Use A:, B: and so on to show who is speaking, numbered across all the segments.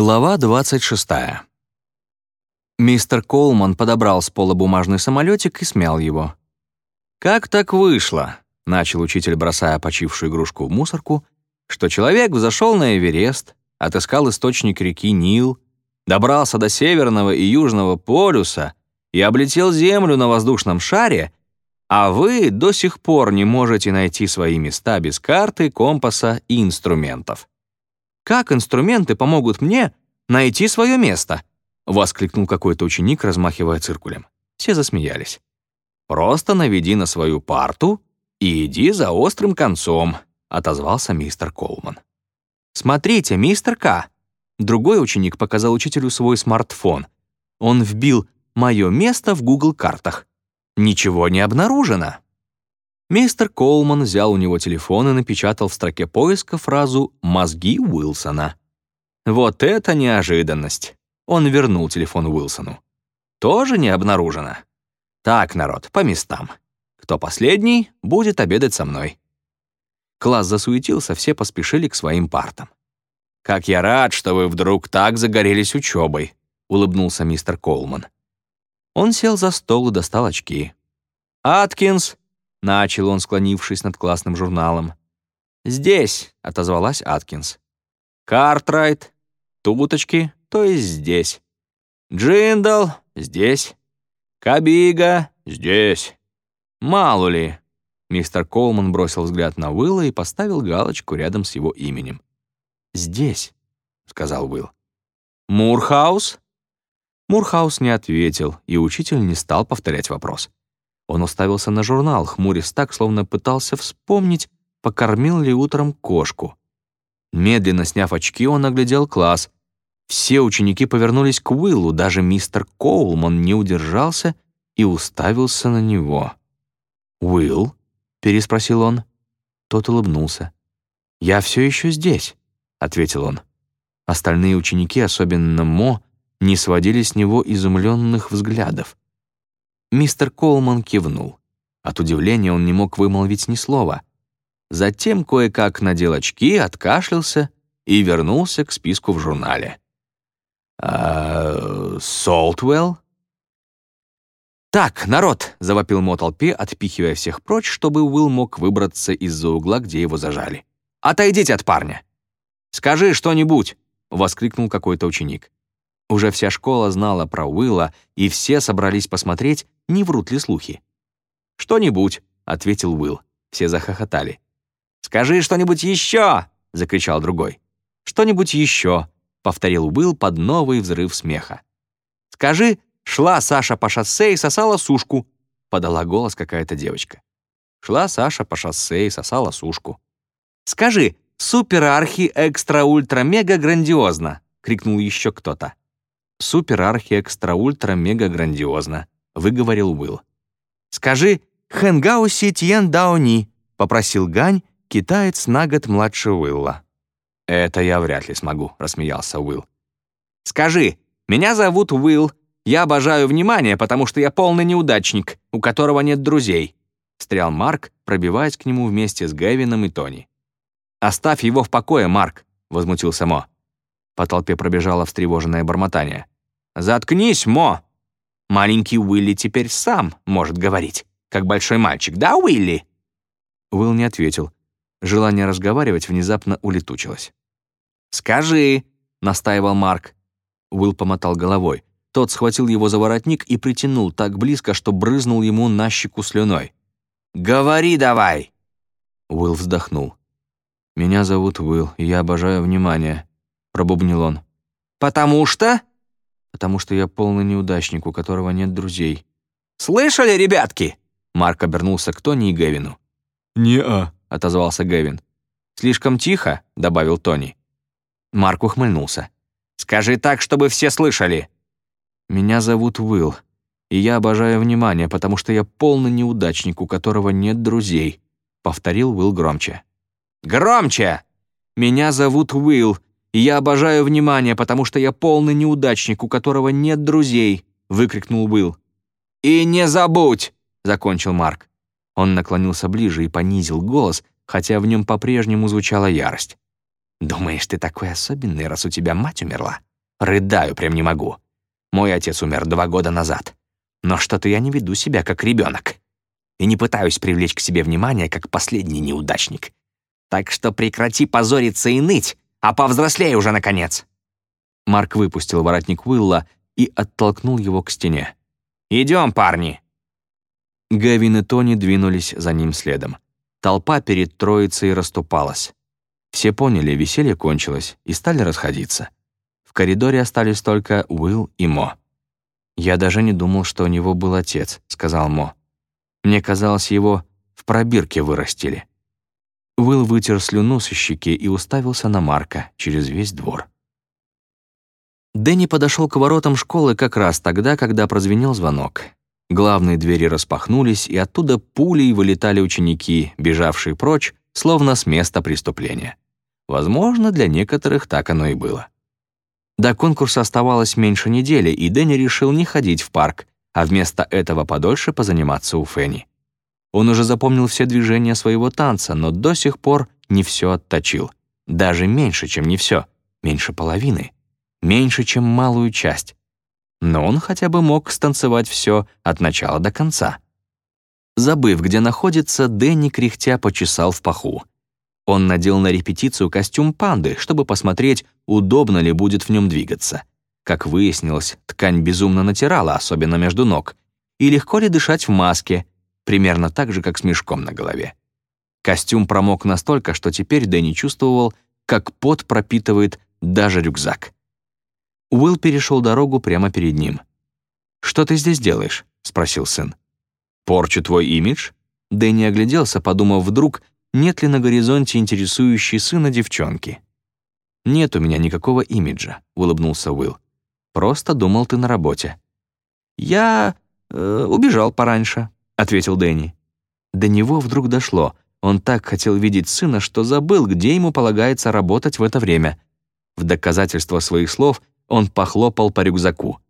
A: Глава 26. Мистер Колман подобрал с пола бумажный самолетик и смял его. «Как так вышло?» — начал учитель, бросая почившую игрушку в мусорку, что человек взошел на Эверест, отыскал источник реки Нил, добрался до Северного и Южного полюса и облетел Землю на воздушном шаре, а вы до сих пор не можете найти свои места без карты, компаса и инструментов. Как инструменты помогут мне найти свое место?» — воскликнул какой-то ученик, размахивая циркулем. Все засмеялись. «Просто наведи на свою парту и иди за острым концом», — отозвался мистер Колман. «Смотрите, мистер К». Другой ученик показал учителю свой смартфон. Он вбил «Мое место» в Google картах. Ничего не обнаружено. Мистер Колман взял у него телефон и напечатал в строке поиска фразу «мозги Уилсона». Вот это неожиданность. Он вернул телефон Уилсону. Тоже не обнаружено. Так, народ, по местам. Кто последний, будет обедать со мной. Класс засуетился, все поспешили к своим партам. «Как я рад, что вы вдруг так загорелись учебой», — улыбнулся мистер Колман. Он сел за стол и достал очки. «Аткинс, — начал он, склонившись над классным журналом. «Здесь», — отозвалась Аткинс. «Картрайт, туточки, то есть здесь. Джиндал, здесь. Кабига, здесь. Мало ли». Мистер Колман бросил взгляд на Уилла и поставил галочку рядом с его именем. «Здесь», — сказал Уилл. «Мурхаус?» Мурхаус не ответил, и учитель не стал повторять вопрос. Он уставился на журнал, хмурясь так, словно пытался вспомнить, покормил ли утром кошку. Медленно сняв очки, он оглядел класс. Все ученики повернулись к Уиллу, даже мистер Коулман не удержался и уставился на него. «Уилл?» — переспросил он. Тот улыбнулся. «Я все еще здесь», — ответил он. Остальные ученики, особенно Мо, не сводили с него изумленных взглядов. Мистер Колман кивнул. От удивления он не мог вымолвить ни слова. Затем кое-как надел очки, откашлялся и вернулся к списку в журнале. «А... Солтвелл?» «Так, народ!» — завопил Мо толпе, отпихивая всех прочь, чтобы Уилл мог выбраться из-за угла, где его зажали. «Отойдите от парня!» «Скажи что-нибудь!» — воскликнул какой-то ученик. Уже вся школа знала про Уилла, и все собрались посмотреть, не врут ли слухи. «Что-нибудь», — ответил Уилл. Все захохотали. «Скажи что-нибудь еще!» — закричал другой. «Что-нибудь еще!» — повторил Уилл под новый взрыв смеха. «Скажи, шла Саша по шоссе и сосала сушку», — подала голос какая-то девочка. Шла Саша по шоссе и сосала сушку. «Скажи, супер-архи-экстра-ультра-мега-грандиозно!» — крикнул еще кто-то. «Супер-архи-экстра-ультра-мега-грандиозно», — выговорил Уилл. «Скажи «Хэнгау Си Тьен Даони», — попросил Гань, китаец на год младше Уилла. «Это я вряд ли смогу», — рассмеялся Уилл. «Скажи, меня зовут Уилл, я обожаю внимание, потому что я полный неудачник, у которого нет друзей», — встрял Марк, пробиваясь к нему вместе с Гэвином и Тони. «Оставь его в покое, Марк», — возмутился Мо. По толпе пробежало встревоженное бормотание. «Заткнись, Мо!» «Маленький Уилли теперь сам может говорить, как большой мальчик, да, Уилли?» Уилл не ответил. Желание разговаривать внезапно улетучилось. «Скажи», — настаивал Марк. Уилл помотал головой. Тот схватил его за воротник и притянул так близко, что брызнул ему на щеку слюной. «Говори давай!» Уилл вздохнул. «Меня зовут Уилл, и я обожаю внимание пробубнил он. «Потому что?» «Потому что я полный неудачник, у которого нет друзей». «Слышали, ребятки?» Марк обернулся к Тони и Гевину.
B: «Не-а», —
A: отозвался Гевин. «Слишком тихо», — добавил Тони. Марк ухмыльнулся. «Скажи так, чтобы все слышали». «Меня зовут Уилл, и я обожаю внимание, потому что я полный неудачник, у которого нет друзей», — повторил Уилл громче. «Громче!» «Меня зовут Уилл, и я обожаю внимание, потому что я полный неудачник, у которого нет друзей», — выкрикнул Уилл. «И не забудь!» — закончил Марк. Он наклонился ближе и понизил голос, хотя в нем по-прежнему звучала ярость. «Думаешь, ты такой особенный, раз у тебя мать умерла?» Рыдаю прям не могу. Мой отец умер два года назад. Но что-то я не веду себя как ребенок. И не пытаюсь привлечь к себе внимание, как последний неудачник. Так что прекрати позориться и ныть, а повзрослей уже, наконец!» Марк выпустил воротник Уилла и оттолкнул его к стене. «Идем, парни!» Гавин и Тони двинулись за ним следом. Толпа перед троицей расступалась. Все поняли, веселье кончилось, и стали расходиться. В коридоре остались только Уилл и Мо. «Я даже не думал, что у него был отец», — сказал Мо. «Мне казалось, его в пробирке вырастили». Уилл вытер слюну со щеки и уставился на Марка через весь двор. Дэнни подошел к воротам школы как раз тогда, когда прозвенел звонок. Главные двери распахнулись, и оттуда пулей вылетали ученики, бежавшие прочь, словно с места преступления. Возможно, для некоторых так оно и было. До конкурса оставалось меньше недели, и Дэнни решил не ходить в парк, а вместо этого подольше позаниматься у Фенни. Он уже запомнил все движения своего танца, но до сих пор не все отточил. Даже меньше, чем не все, меньше половины, меньше, чем малую часть. Но он хотя бы мог станцевать все от начала до конца. Забыв, где находится, Дэнни кряхтя почесал в паху. Он надел на репетицию костюм панды, чтобы посмотреть, удобно ли будет в нем двигаться. Как выяснилось, ткань безумно натирала, особенно между ног. И легко ли дышать в маске, примерно так же, как с мешком на голове. Костюм промок настолько, что теперь Дэнни чувствовал, как пот пропитывает даже рюкзак. Уилл перешел дорогу прямо перед ним. «Что ты здесь делаешь?» — спросил сын. «Порчу твой имидж?» Дэнни огляделся, подумав вдруг, нет ли на горизонте интересующей сына девчонки. «Нет у меня никакого имиджа», — улыбнулся Уилл. «Просто думал ты на работе». «Я... Э, убежал пораньше», ответил Дэнни. До него вдруг дошло. Он так хотел видеть сына, что забыл, где ему полагается работать в это время. В доказательство своих слов он похлопал по рюкзаку.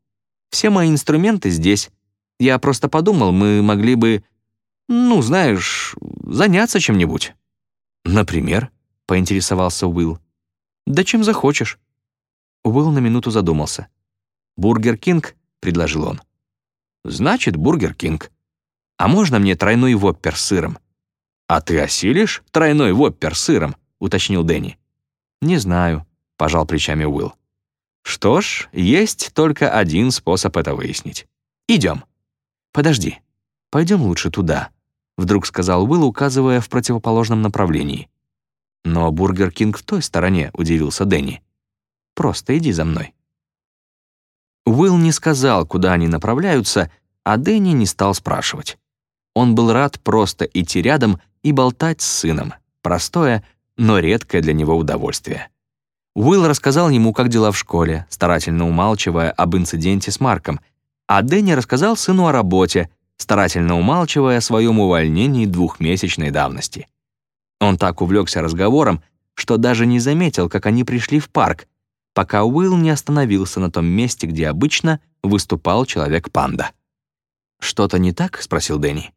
A: «Все мои инструменты здесь. Я просто подумал, мы могли бы, ну, знаешь, заняться чем-нибудь». «Например?» — поинтересовался Уилл. «Да чем захочешь». Уилл на минуту задумался. «Бургер Кинг?» — предложил он. «Значит, Бургер Кинг», «А можно мне тройной воппер с сыром?» «А ты осилишь тройной воппер с сыром?» — уточнил Дэнни. «Не знаю», — пожал плечами Уилл. «Что ж, есть только один способ это выяснить. Идем». «Подожди, пойдем лучше туда», — вдруг сказал Уилл, указывая в противоположном направлении. «Но Бургер Кинг в той стороне», — удивился Дэнни. «Просто иди за мной». Уилл не сказал, куда они направляются, а Дэнни не стал спрашивать. Он был рад просто идти рядом и болтать с сыном. Простое, но редкое для него удовольствие. Уилл рассказал ему, как дела в школе, старательно умалчивая об инциденте с Марком, а Дэнни рассказал сыну о работе, старательно умалчивая о своем увольнении двухмесячной давности. Он так увлекся разговором, что даже не заметил, как они пришли в парк, пока Уилл не остановился на том месте, где обычно выступал Человек-панда. «Что-то не так?» — спросил Дэнни.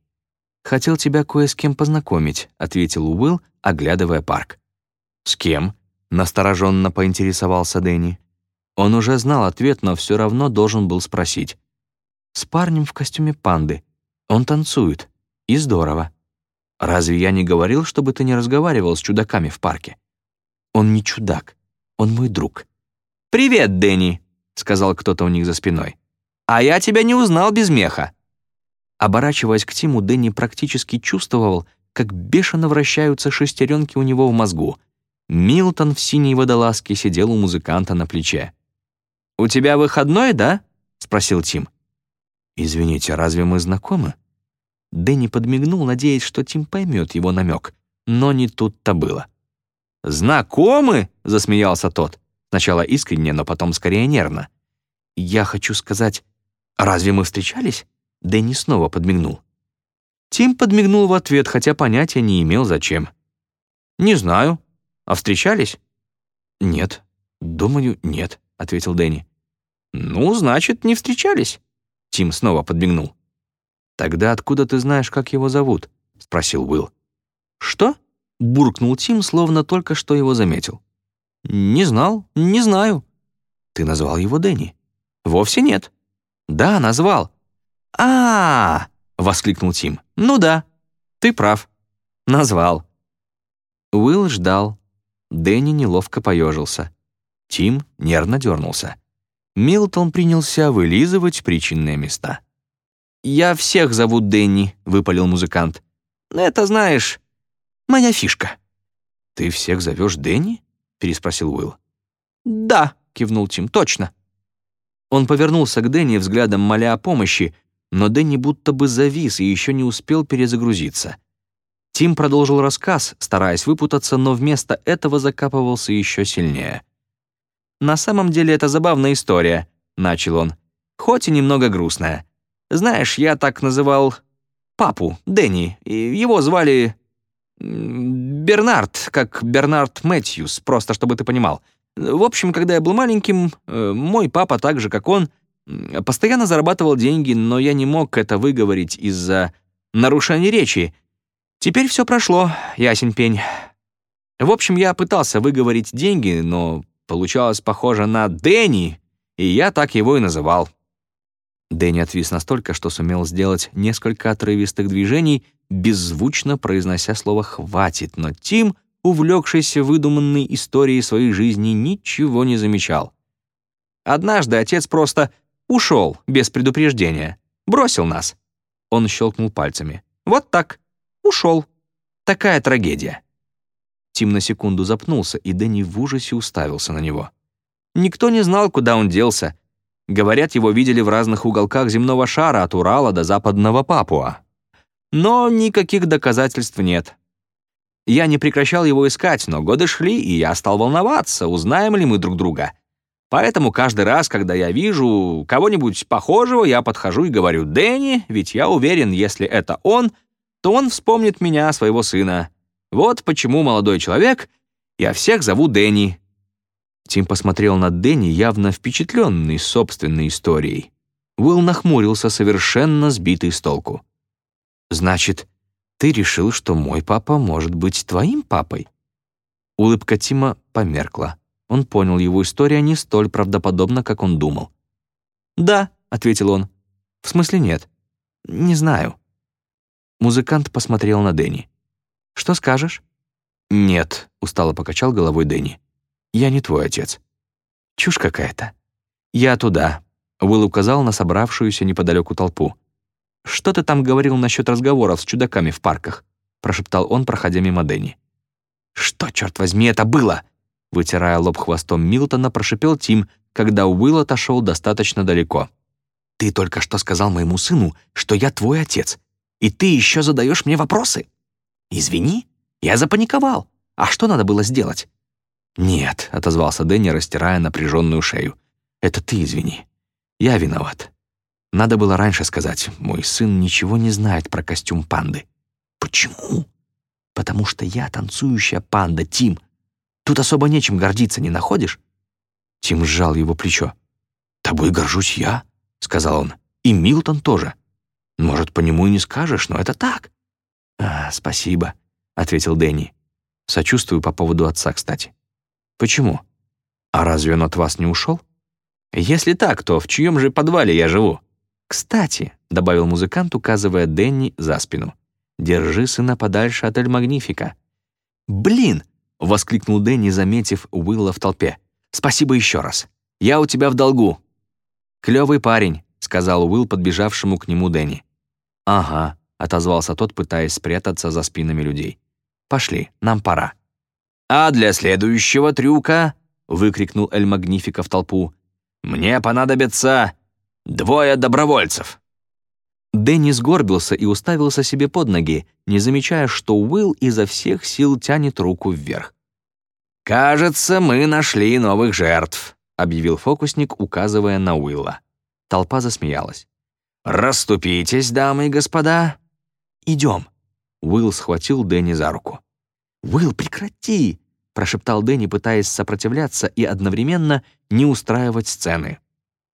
A: «Хотел тебя кое с кем познакомить», — ответил Уилл, оглядывая парк. «С кем?» — настороженно поинтересовался Дэнни. Он уже знал ответ, но все равно должен был спросить. «С парнем в костюме панды. Он танцует. И здорово. Разве я не говорил, чтобы ты не разговаривал с чудаками в парке? Он не чудак. Он мой друг». «Привет, Дэнни», — сказал кто-то у них за спиной. «А я тебя не узнал без меха». Оборачиваясь к Тиму, Дэнни практически чувствовал, как бешено вращаются шестеренки у него в мозгу. Милтон в синей водолазке сидел у музыканта на плече. «У тебя выходной, да?» — спросил Тим. «Извините, разве мы знакомы?» Дэнни подмигнул, надеясь, что Тим поймет его намек, но не тут-то было. «Знакомы?» — засмеялся тот. Сначала искренне, но потом скорее нервно. «Я хочу сказать, разве мы встречались?» Дэнни снова подмигнул. Тим подмигнул в ответ, хотя понятия не имел, зачем. «Не знаю. А встречались?» «Нет. Думаю, нет», — ответил Дэнни. «Ну, значит, не встречались». Тим снова подмигнул. «Тогда откуда ты знаешь, как его зовут?» — спросил Уилл. «Что?» — буркнул Тим, словно только что его заметил. «Не знал, не знаю». Ты назвал его Дэнни? Вовсе нет. Да, назвал. А, -а, -а воскликнул Тим. Ну да, ты прав. Назвал. Уилл ждал. Дэнни неловко поежился. Тим нервно дернулся. Милтон принялся вылизывать причинные места. «Я всех зову Дэнни», — выпалил музыкант. «Это, знаешь, моя фишка». «Ты всех зовешь Дэнни?» — переспросил Уилл. «Да», — кивнул Тим, — «точно». Он повернулся к Дэнни взглядом моля о помощи, но Дэнни будто бы завис и еще не успел перезагрузиться. Тим продолжил рассказ, стараясь выпутаться, но вместо этого закапывался еще сильнее. «На самом деле это забавная история», — начал он, «хоть и немного грустная. Знаешь, я так называл папу, Дэнни, и его звали Бернард, как Бернард Мэтьюс, просто чтобы ты понимал. В общем, когда я был маленьким, э, мой папа, так же, как он, постоянно зарабатывал деньги, но я не мог это выговорить из-за нарушения речи. Теперь все прошло, ясень пень. В общем, я пытался выговорить деньги, но получалось похоже на Дэнни, и я так его и называл. Дэнни отвис настолько, что сумел сделать несколько отрывистых движений, беззвучно произнося слово «хватит», но Тим, увлекшийся выдуманной историей своей жизни, ничего не замечал. Однажды отец просто ушел без предупреждения, бросил нас. Он щелкнул пальцами. Вот так. Ушел. Такая трагедия. Тим на секунду запнулся, и Дэнни в ужасе уставился на него. Никто не знал, куда он делся. Говорят, его видели в разных уголках земного шара от Урала до западного Папуа. Но никаких доказательств нет. Я не прекращал его искать, но годы шли, и я стал волноваться, узнаем ли мы друг друга. Поэтому каждый раз, когда я вижу кого-нибудь похожего, я подхожу и говорю «Дэнни», ведь я уверен, если это он, то он вспомнит меня, своего сына. Вот почему, молодой человек, я всех зову Дэнни». Тим посмотрел на Дэнни, явно впечатленный собственной историей. Уилл нахмурился, совершенно сбитый с толку. «Значит, ты решил, что мой папа может быть твоим папой?» Улыбка Тима померкла. Он понял, его история не столь правдоподобна, как он думал. «Да», — ответил он. «В смысле нет? Не знаю». Музыкант посмотрел на Дэнни. «Что скажешь?» «Нет», — устало покачал головой Дэнни. «Я не твой отец». «Чушь какая-то». «Я туда», — Уилл указал на собравшуюся неподалеку толпу. «Что ты там говорил насчет разговоров с чудаками в парках?» — прошептал он, проходя мимо Дэнни. «Что, черт возьми, это было?» Вытирая лоб хвостом Милтона, прошипел Тим, когда Уилл отошел достаточно далеко. «Ты только что сказал моему сыну, что я твой отец, и ты еще задаешь мне вопросы? Извини, я запаниковал. А что надо было сделать?» «Нет», — отозвался Дэнни, растирая напряженную шею. «Это ты извини. Я виноват. Надо было раньше сказать, мой сын ничего не знает про костюм панды». «Почему?» «Потому что я танцующая панда, Тим. Тут особо нечем гордиться, не находишь?» Тим сжал его плечо. «Тобой горжусь я», — сказал он. «И Милтон тоже. Может, по нему и не скажешь, но это так». «А, спасибо», — ответил Дэнни. «Сочувствую по поводу отца, кстати». «Почему? А разве он от вас не ушел?» «Если так, то в чьем же подвале я живу?» «Кстати», — добавил музыкант, указывая Дэнни за спину, «держи сына подальше от Эль Магнифика». «Блин!» — воскликнул Дэнни, заметив Уилла в толпе. «Спасибо еще раз. Я у тебя в долгу». «Клёвый парень», — сказал Уилл подбежавшему к нему Дэнни. «Ага», — отозвался тот, пытаясь спрятаться за спинами людей. «Пошли, нам пора». «А для следующего трюка», — выкрикнул Эль Магнифика в толпу, «мне понадобится двое добровольцев». Дэнни сгорбился и уставился себе под ноги, не замечая, что Уилл изо всех сил тянет руку вверх. «Кажется, мы нашли новых жертв», — объявил фокусник, указывая на Уилла. Толпа засмеялась. «Расступитесь, дамы и господа». «Идем». Уилл схватил Дэнни за руку. «Уилл, прекрати!» — прошептал Дэнни, пытаясь сопротивляться и одновременно не устраивать сцены.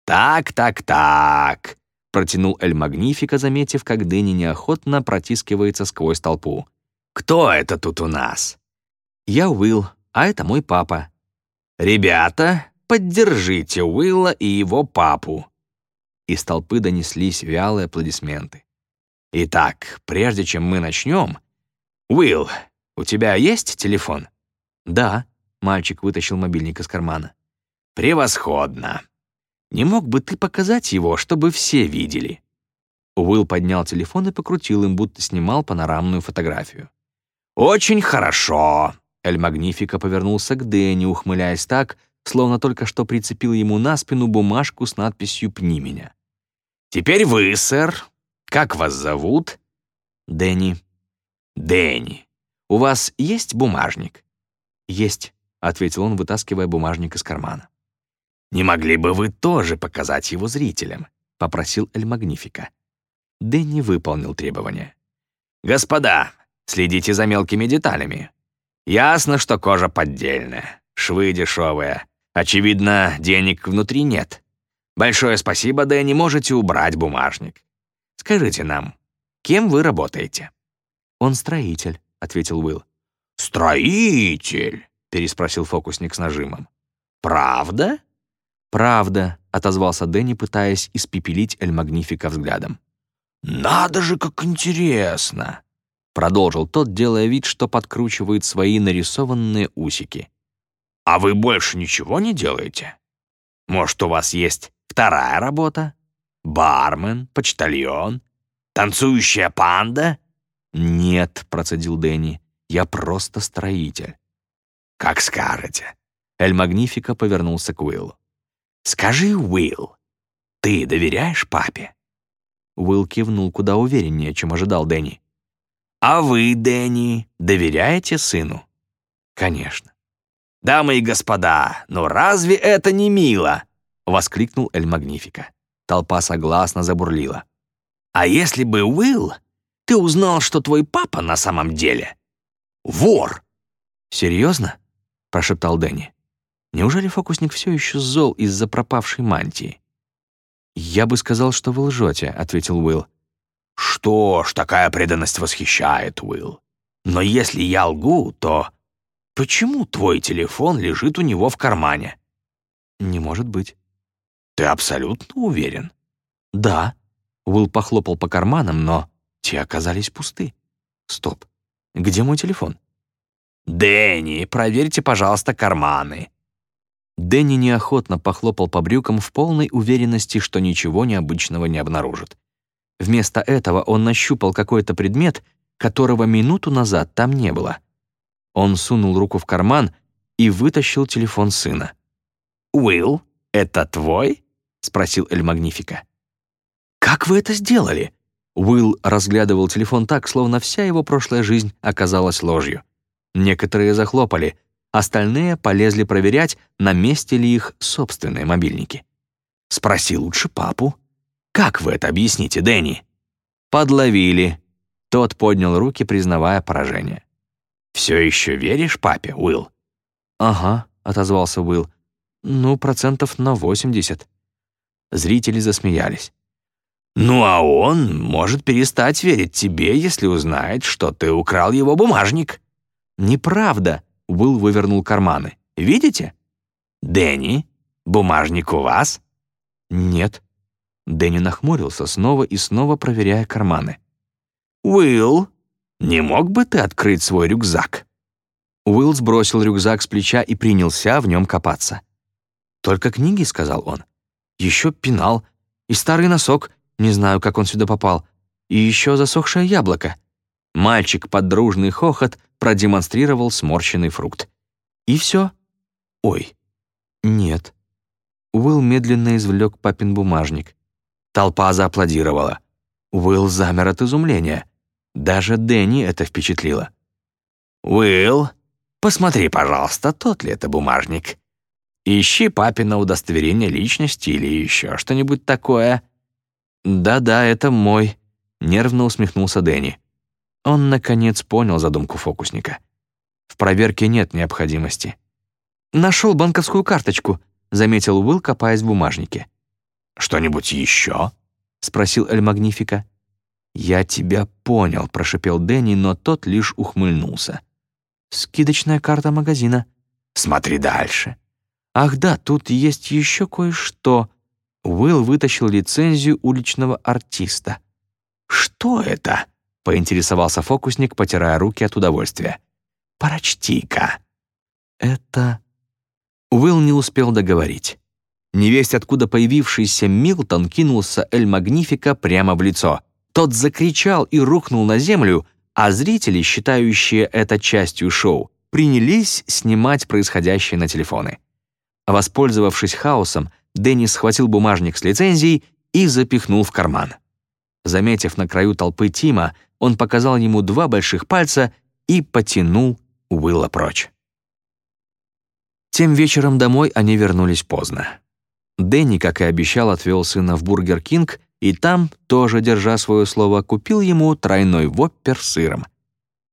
A: «Так, так, так», протянул Эль Магнифика, заметив, как Дэнни неохотно протискивается сквозь толпу. «Кто это тут у нас?» «Я Уилл, а это мой папа». «Ребята», поддержите Уилла и его папу». Из толпы донеслись вялые аплодисменты. «Итак, прежде чем мы начнем, Уилл, у тебя есть телефон?» «Да», — мальчик вытащил мобильник из кармана. «Превосходно. Не мог бы ты показать его, чтобы все видели?» Уилл поднял телефон и покрутил им, будто снимал панорамную фотографию. «Очень хорошо!» Эль Магнифика повернулся к Дэнни, ухмыляясь так, словно только что прицепил ему на спину бумажку с надписью «Пни меня». «Теперь вы, сэр. Как вас зовут?» «Дэнни». «Дэнни. У вас есть бумажник?» «Есть», — ответил он, вытаскивая бумажник из кармана. «Не могли бы вы тоже показать его зрителям?» — попросил Эль Магнифика. Дэнни выполнил требования. «Господа, следите за мелкими деталями. Ясно, что кожа поддельная, швы дешевые. Очевидно, денег внутри нет. Большое спасибо, Дэнни, можете убрать бумажник. Скажите нам, кем вы работаете?» «Он строитель», — ответил Уилл. «Строитель?» — переспросил фокусник с нажимом. «Правда?» «Правда», — отозвался Дэнни, пытаясь испепелить Эль Магнифика взглядом. «Надо же, как интересно!» Продолжил тот, делая вид, что подкручивает свои нарисованные усики. «А вы больше ничего не делаете? Может, у вас есть вторая работа? Бармен, почтальон, танцующая панда?» «Нет», — процедил Дэнни, — «я просто строитель». «Как скажете». Эль Магнифика повернулся к Уиллу. «Скажи, Уилл, ты доверяешь папе?» Уилл кивнул куда увереннее, чем ожидал Дэнни. «А вы, Дэнни, доверяете сыну?» «Конечно». «Дамы и господа, ну разве это не мило?» — воскликнул Эль Магнифика. Толпа согласно забурлила. «А если бы, Уилл, ты узнал, что твой папа на самом деле вор?» «Серьезно?» — прошептал Дэнни. «Неужели фокусник все еще зол из-за пропавшей мантии?» «Я бы сказал, что вы лжете», — ответил Уилл. «Что ж, такая преданность восхищает, Уилл. Но если я лгу, то почему твой телефон лежит у него в кармане?» «Не может быть». «Ты абсолютно уверен?» «Да». Уилл похлопал по карманам, но те оказались пусты. «Стоп. Где мой телефон?» «Дэнни, проверьте, пожалуйста, карманы», Дэнни неохотно похлопал по брюкам в полной уверенности, что ничего необычного не обнаружит. Вместо этого он нащупал какой-то предмет, которого минуту назад там не было. Он сунул руку в карман и вытащил телефон сына. «Уилл, это твой?» — спросил Эль Магнифика. «Как вы это сделали?» Уилл разглядывал телефон так, словно вся его прошлая жизнь оказалась ложью. Некоторые захлопали — Остальные полезли проверять, на месте ли их собственные мобильники. Спроси лучше папу. «Как вы это объясните, Дэнни?» «Подловили». Тот поднял руки, признавая поражение. «Все еще веришь папе, Уилл?» «Ага», — отозвался Уилл. «Ну, процентов на восемьдесят». Зрители засмеялись. «Ну, а он может перестать верить тебе, если узнает, что ты украл его бумажник». «Неправда», Уилл вывернул карманы. «Видите?» «Дэнни, бумажник у вас?» «Нет». Дэнни нахмурился, снова и снова проверяя карманы. «Уилл, не мог бы ты открыть свой рюкзак?» Уилл сбросил рюкзак с плеча и принялся в нем копаться. «Только книги», — сказал он. «Еще пенал. И старый носок. Не знаю, как он сюда попал. И еще засохшее яблоко». Мальчик под дружный хохот продемонстрировал сморщенный фрукт. И все? Ой, нет. Уилл медленно извлек папин бумажник. Толпа зааплодировала. Уилл замер от изумления. Даже Дэнни это впечатлило. «Уилл, посмотри, пожалуйста, тот ли это бумажник. Ищи папина удостоверение личности или еще что-нибудь такое». «Да-да, это мой», — нервно усмехнулся Дэнни. Он, наконец, понял задумку фокусника. В проверке нет необходимости. «Нашел банковскую карточку», — заметил Уилл, копаясь в бумажнике. «Что-нибудь еще?» — спросил Эль Магнифика. «Я тебя понял», — прошипел Дэнни, но тот лишь ухмыльнулся. «Скидочная карта магазина». «Смотри дальше». Ах да, тут есть еще кое-что. Уилл вытащил лицензию уличного артиста. «Что это?» — поинтересовался фокусник, потирая руки от удовольствия. «Прочти-ка». «Это...» Уилл не успел договорить. Невесть, откуда появившийся Милтон, кинулся Эль Магнифика прямо в лицо. Тот закричал и рухнул на землю, а зрители, считающие это частью шоу, принялись снимать происходящее на телефоны. Воспользовавшись хаосом, Деннис схватил бумажник с лицензией и запихнул в карман. Заметив на краю толпы Тима, он показал ему два больших пальца и потянул Уилла прочь. Тем вечером домой они вернулись поздно. Дэнни, как и обещал, отвел сына в Бургер Кинг и там, тоже держа свое слово, купил ему тройной воппер с сыром.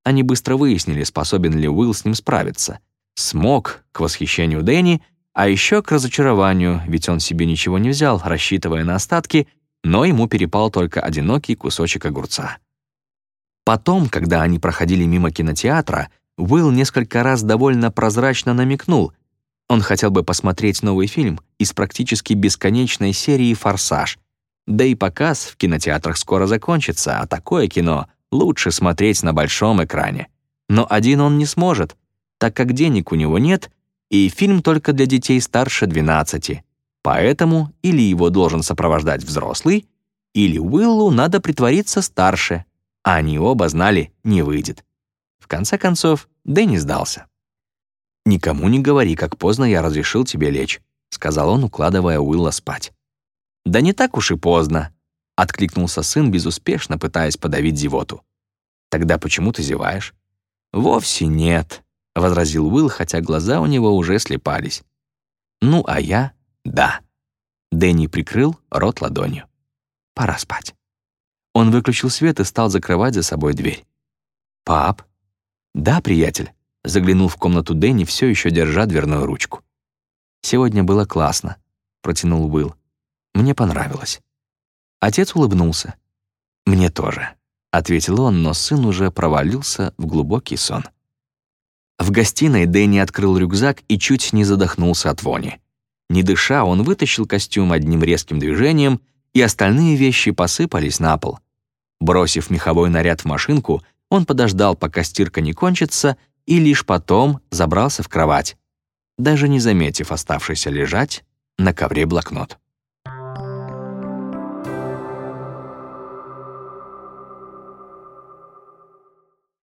A: Они быстро выяснили, способен ли Уилл с ним справиться. Смог, к восхищению Дэнни, а еще к разочарованию, ведь он себе ничего не взял, рассчитывая на остатки, но ему перепал только одинокий кусочек огурца. Потом, когда они проходили мимо кинотеатра, Уилл несколько раз довольно прозрачно намекнул. Он хотел бы посмотреть новый фильм из практически бесконечной серии «Форсаж». Да и показ в кинотеатрах скоро закончится, а такое кино лучше смотреть на большом экране. Но один он не сможет, так как денег у него нет — и фильм только для детей старше 12. Поэтому или его должен сопровождать взрослый, или Уиллу надо притвориться старше, а они оба знали, не выйдет. В конце концов, Дэнни сдался. «Никому не говори, как поздно я разрешил тебе лечь», — сказал он, укладывая Уилла спать. «Да не так уж и поздно», — откликнулся сын, безуспешно пытаясь подавить зевоту. «Тогда почему ты зеваешь?» «Вовсе нет», — возразил Уилл, хотя глаза у него уже слепались. «Ну, а я — да». Дэнни прикрыл рот ладонью. «Пора спать». Он выключил свет и стал закрывать за собой дверь. «Пап?» «Да, приятель», — заглянул в комнату Дэнни, все еще держа дверную ручку. «Сегодня было классно», — протянул Уилл. «Мне понравилось». Отец улыбнулся. «Мне тоже», — ответил он, но сын уже провалился в глубокий сон. В гостиной Дэнни открыл рюкзак и чуть не задохнулся от вони. Не дыша, он вытащил костюм одним резким движением, и остальные вещи посыпались на пол. Бросив меховой наряд в машинку, он подождал, пока стирка не кончится, и лишь потом забрался в кровать, даже не заметив оставшийся лежать на ковре блокнот.